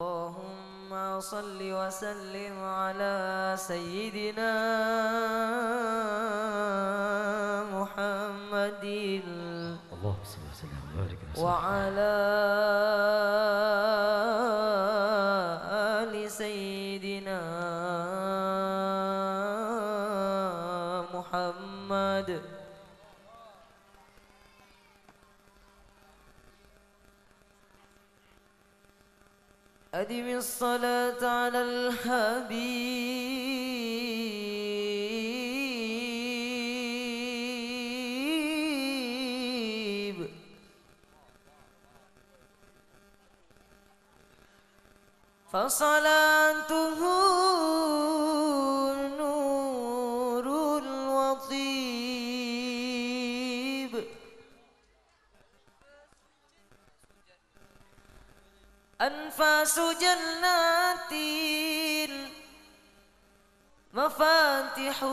اللهم صل وسلم على سيدنا محمد. اللهم صل وسلم وبارك على وعلى آل سيدنا أدم الصلاة على الحبيب. فصلاته أنفاس جنات مفاتح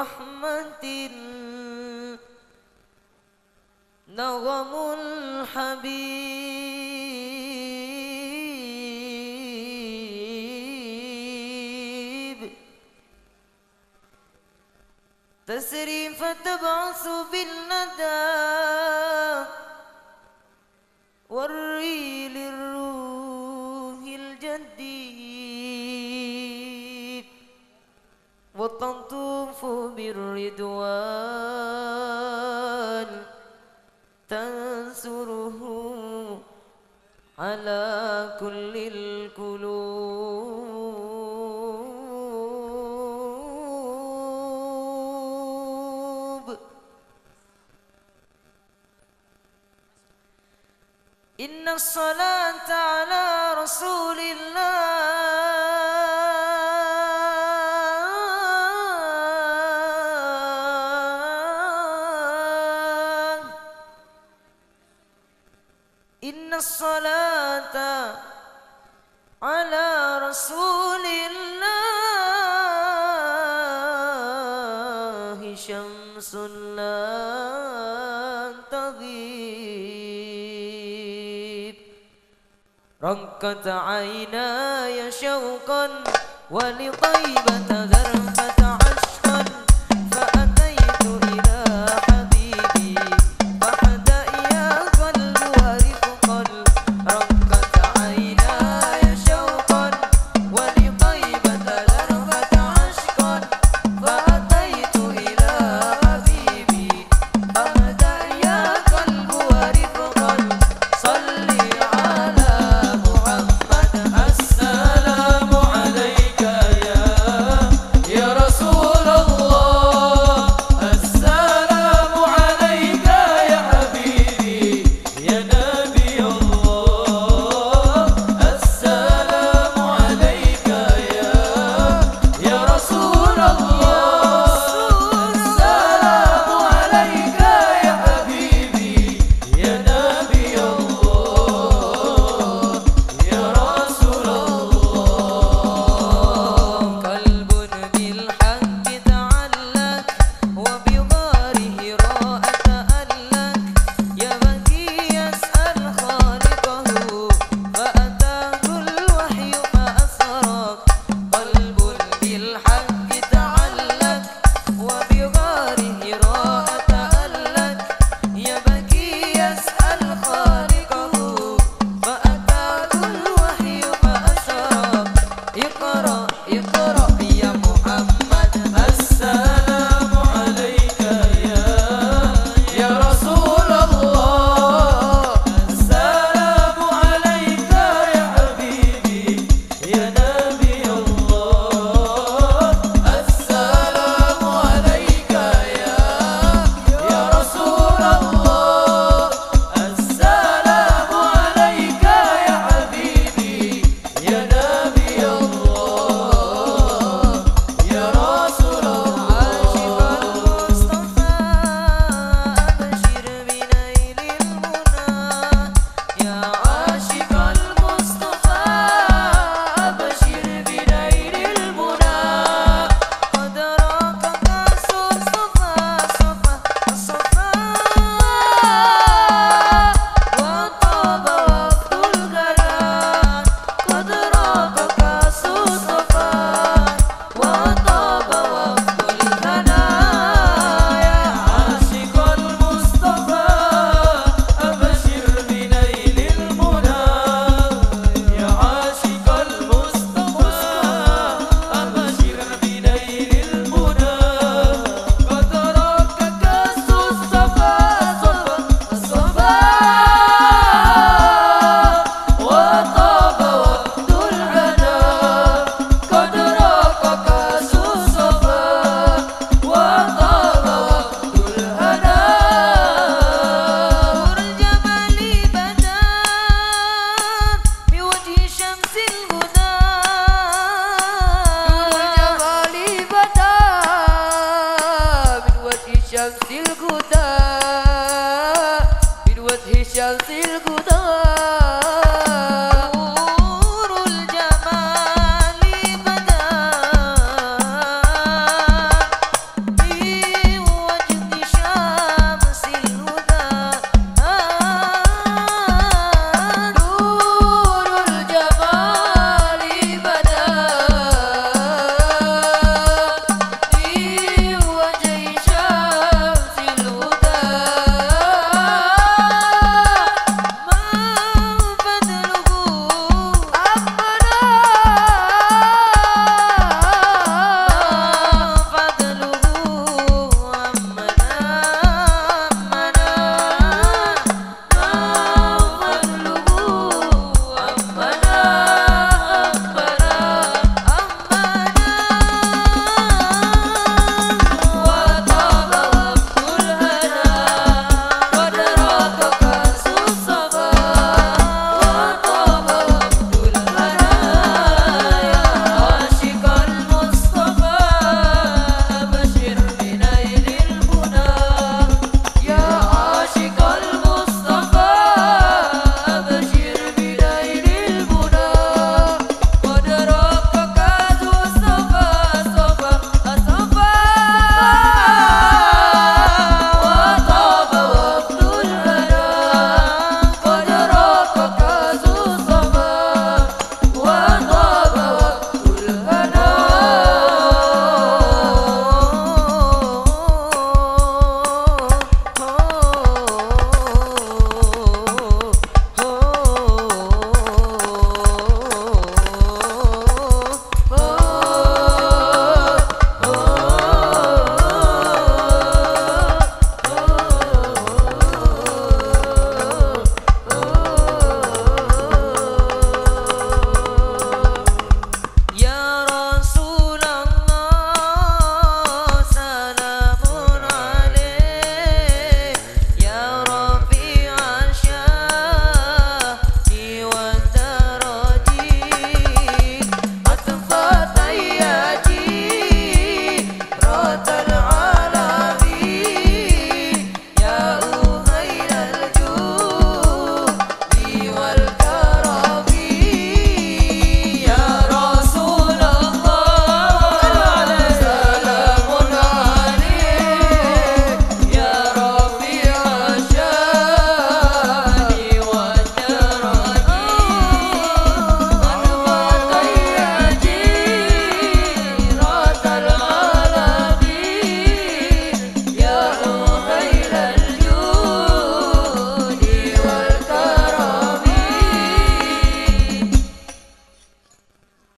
رحمة نغم الحبيب. تسري فتبعث بالندى تنصره على كل القلوب إن الصلاة على رسول الله الصلاة على رسول الله شمس لا تغيب. رقت عيناي شوقا ولطيبة شمس الهدى